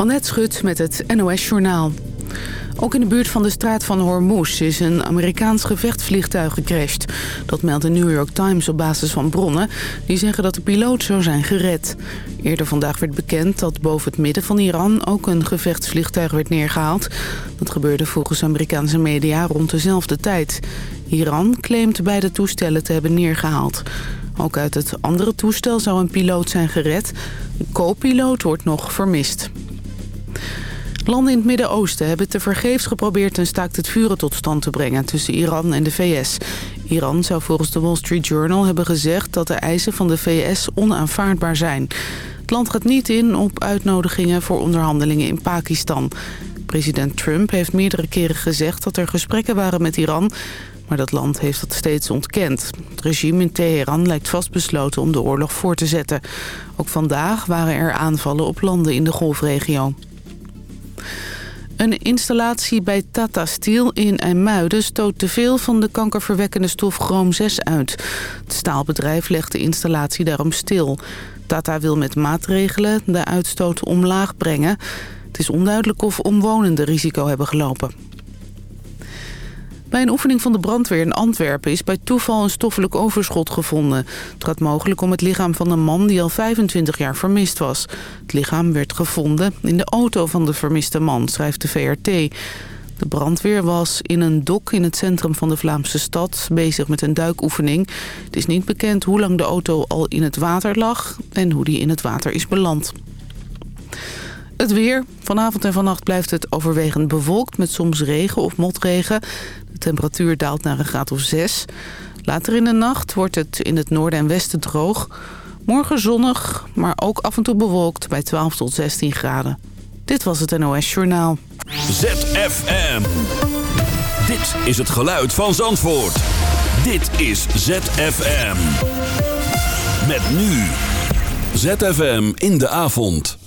Annette Schut met het NOS Journaal. Ook in de buurt van de straat van Hormuz is een Amerikaans gevechtsvliegtuig gecrashed. Dat meldt de New York Times op basis van bronnen die zeggen dat de piloot zou zijn gered. Eerder vandaag werd bekend dat boven het midden van Iran ook een gevechtsvliegtuig werd neergehaald. Dat gebeurde volgens Amerikaanse media rond dezelfde tijd. Iran claimt beide toestellen te hebben neergehaald. Ook uit het andere toestel zou een piloot zijn gered. Een co-piloot wordt nog vermist. Landen in het Midden-Oosten hebben tevergeefs geprobeerd een staakt het vuren tot stand te brengen tussen Iran en de VS. Iran zou volgens de Wall Street Journal hebben gezegd dat de eisen van de VS onaanvaardbaar zijn. Het land gaat niet in op uitnodigingen voor onderhandelingen in Pakistan. President Trump heeft meerdere keren gezegd dat er gesprekken waren met Iran... maar dat land heeft dat steeds ontkend. Het regime in Teheran lijkt vastbesloten om de oorlog voor te zetten. Ook vandaag waren er aanvallen op landen in de golfregio. Een installatie bij Tata Steel in IJmuiden stoot te veel van de kankerverwekkende stof chroom 6 uit. Het staalbedrijf legt de installatie daarom stil. Tata wil met maatregelen de uitstoot omlaag brengen. Het is onduidelijk of omwonenden risico hebben gelopen. Bij een oefening van de brandweer in Antwerpen is bij toeval een stoffelijk overschot gevonden. Het gaat mogelijk om het lichaam van een man die al 25 jaar vermist was. Het lichaam werd gevonden in de auto van de vermiste man, schrijft de VRT. De brandweer was in een dok in het centrum van de Vlaamse stad bezig met een duikoefening. Het is niet bekend hoe lang de auto al in het water lag en hoe die in het water is beland. Het weer. Vanavond en vannacht blijft het overwegend bewolkt met soms regen of motregen. Temperatuur daalt naar een graad of 6. Later in de nacht wordt het in het noorden en westen droog. Morgen zonnig, maar ook af en toe bewolkt bij 12 tot 16 graden. Dit was het NOS Journaal. ZFM. Dit is het geluid van Zandvoort. Dit is ZFM. Met nu. ZFM in de avond.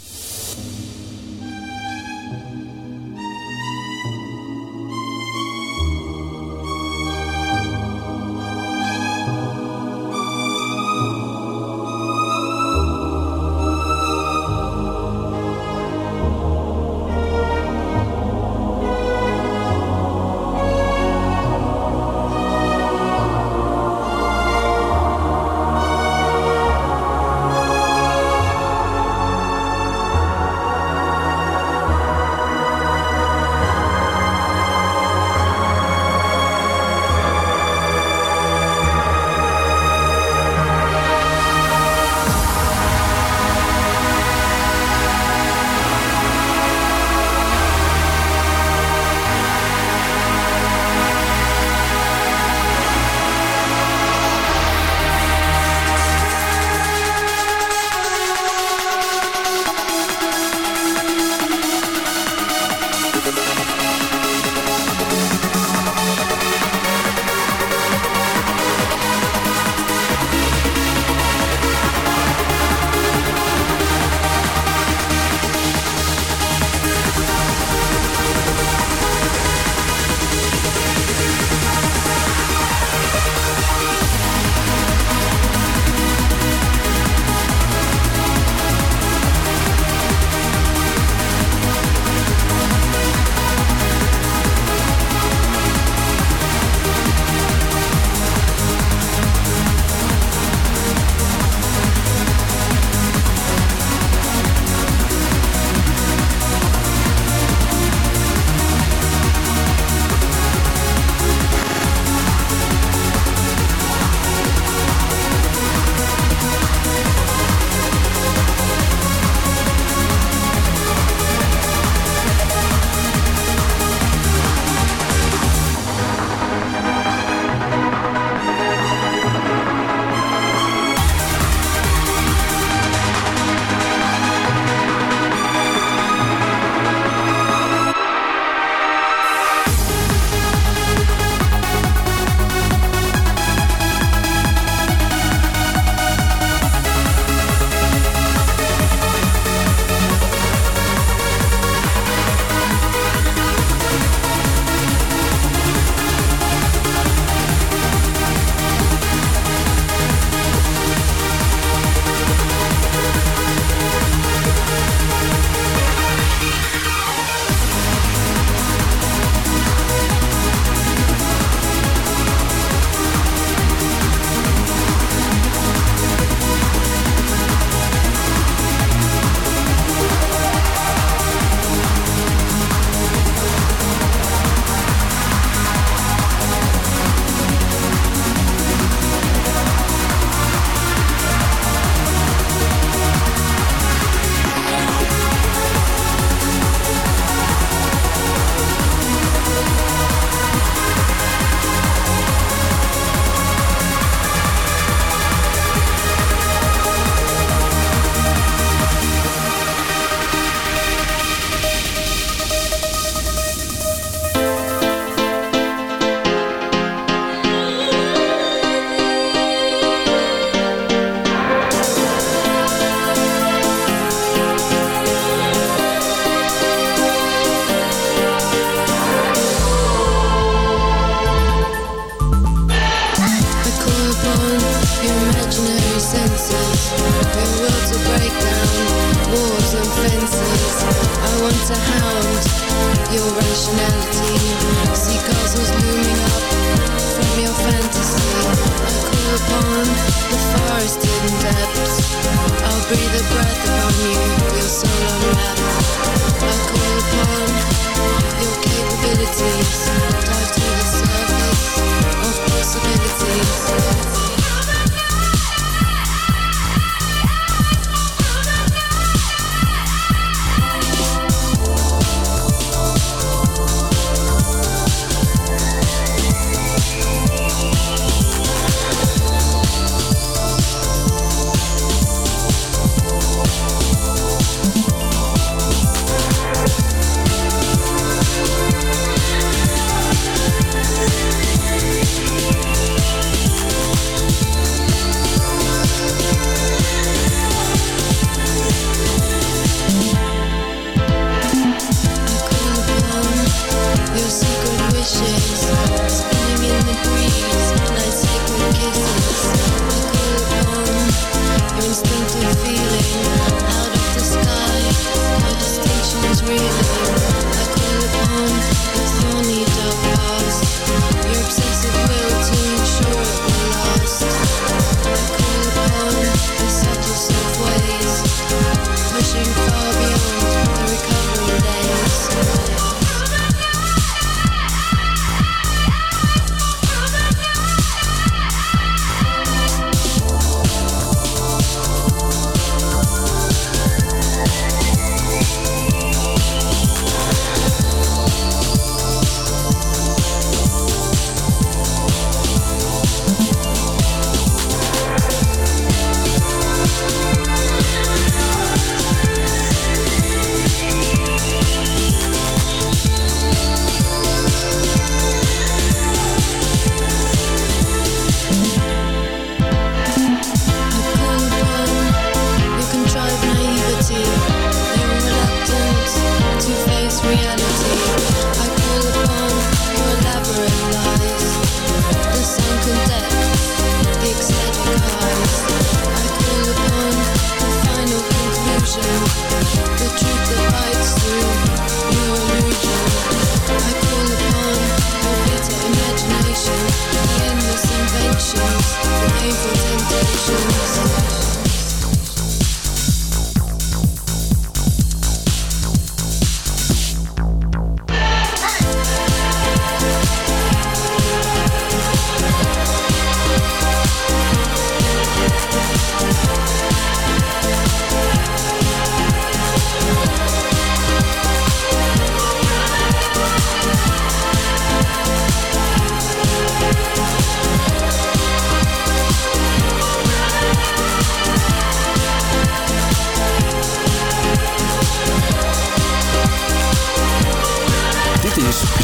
breathing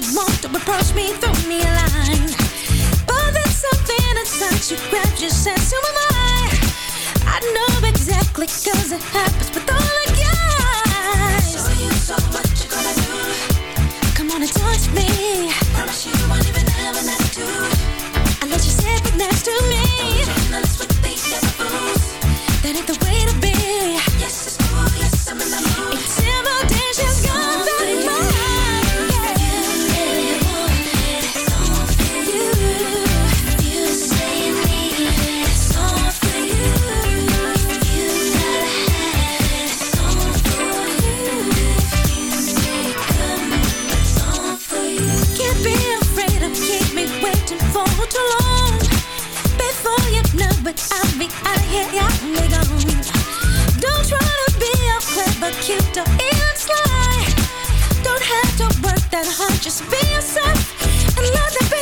it wants to approach me, throw me a line. But there's something inside you, grab your sense, who am I? I know exactly, cause it happens with all the guys. So you, so what you gonna do? Come on and touch me. Promise you won't even have an attitude. I let you sit next to me. Too long Before you know I'll be out here, Don't try to be a clever, cute, or even sly. Don't have to work that hard, just be yourself And let that be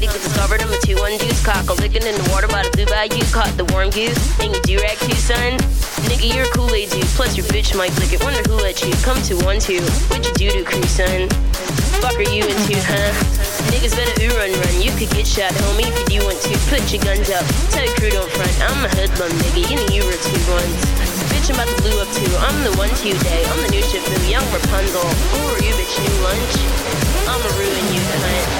I'm a two one deuce cock. A licking in the water by the blue bayou. Caught the warm goose. And you do rag too, son. Nigga, you're a Kool Aid dude. Plus your bitch might lick it. Wonder who let you come to one two. What you do to crew, son? Fuck are you into, huh? Niggas better ooh run run. You could get shot, homie, if you want to. Put your guns up. Tell your crew don't front. I'm a hoodlum, nigga. You know you were two ones. Bitch, I'm about to blue up too. I'm the one to day. I'm the new ship, the young Rapunzel. Who are you, bitch? New lunch. I'ma ruin you, cunt.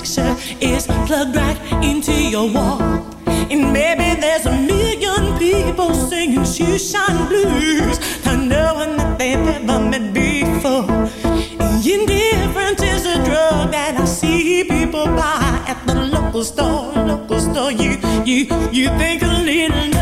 picture is plugged right into your wall. And maybe there's a million people singing shoeshine blues, not knowing that they've ever met before. And Indifference is a drug that I see people buy at the local store. Local store, you you you think a little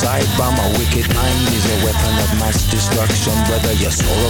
suicide a wicked mind is a weapon of mass destruction. Whether you're or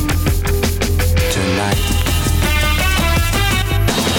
tonight.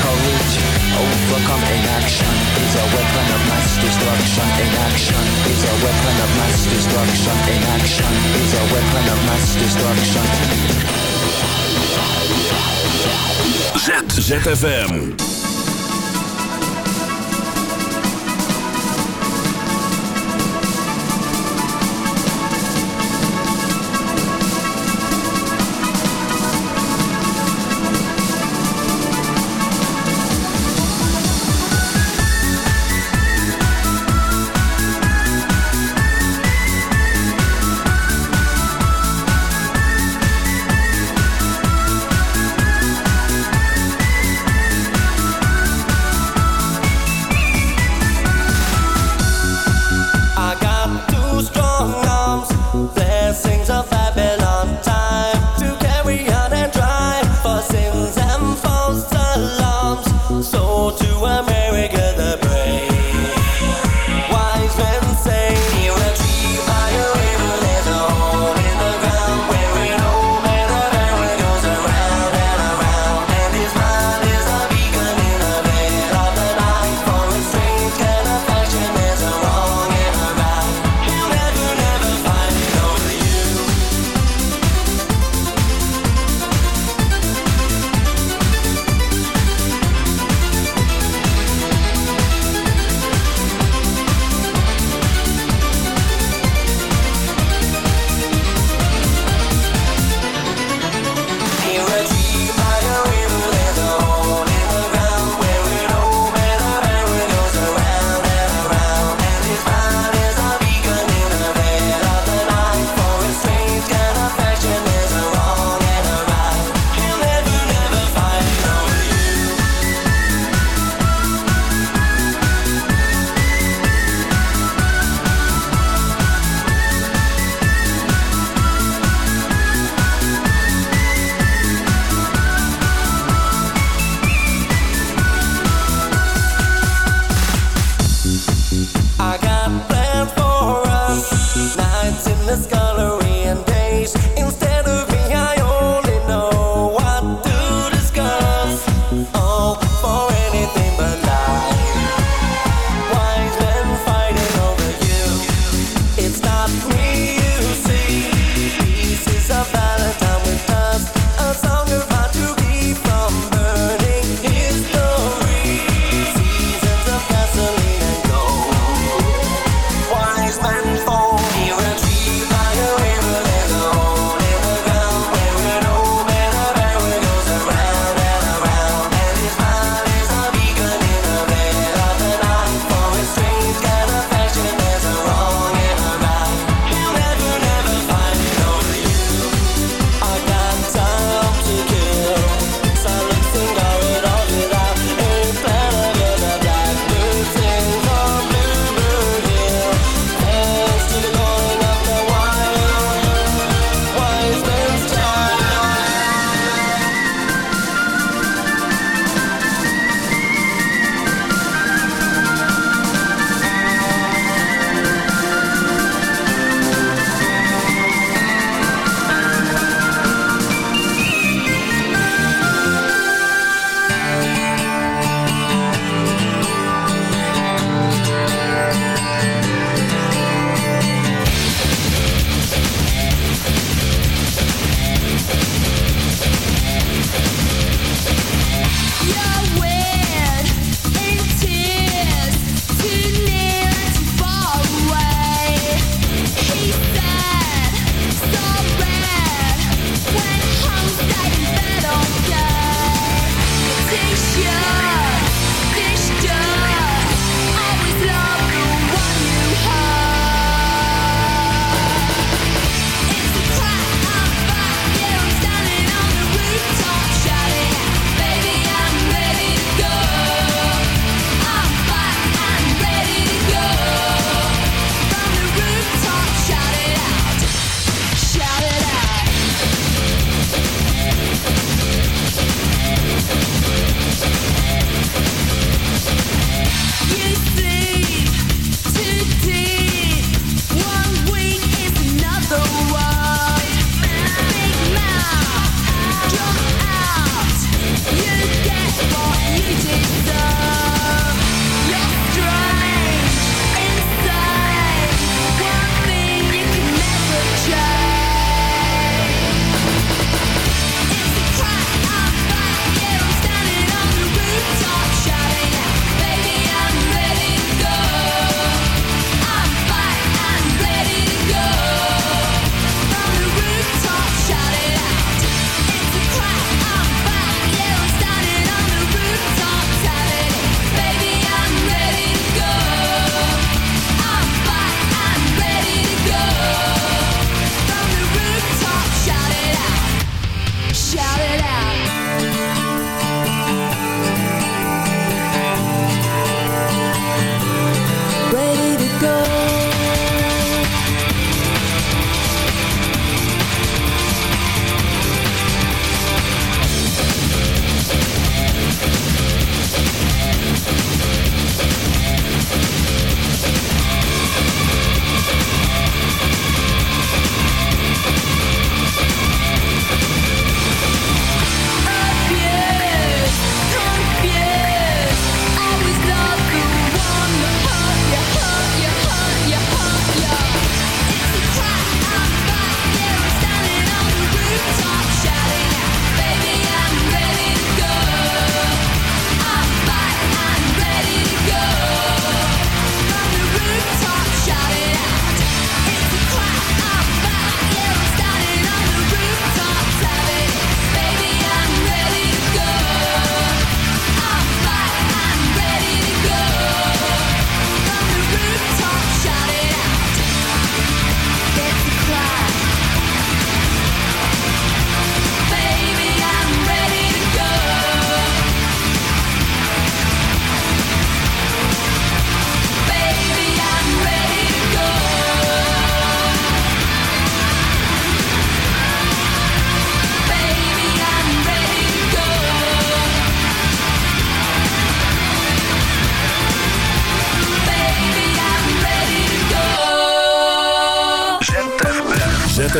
courage, overcome inaction is a weapon of mass destruction. Inaction is a weapon of mass destruction. Inaction is a weapon of mass destruction. Z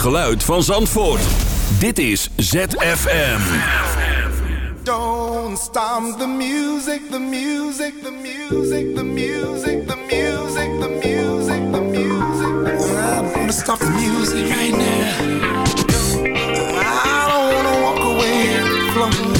geluid van Zandvoort. Dit is ZFM. Don't stop the music, the music, the music, the music, the music, the music, the music. I'm gonna stop the music right now. I don't wanna walk away from